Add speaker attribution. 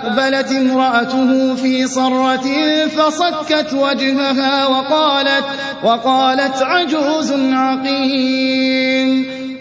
Speaker 1: فأقبلت امرأته في صرة فصكت وجهها وقالت, وقالت عجوز عقيم.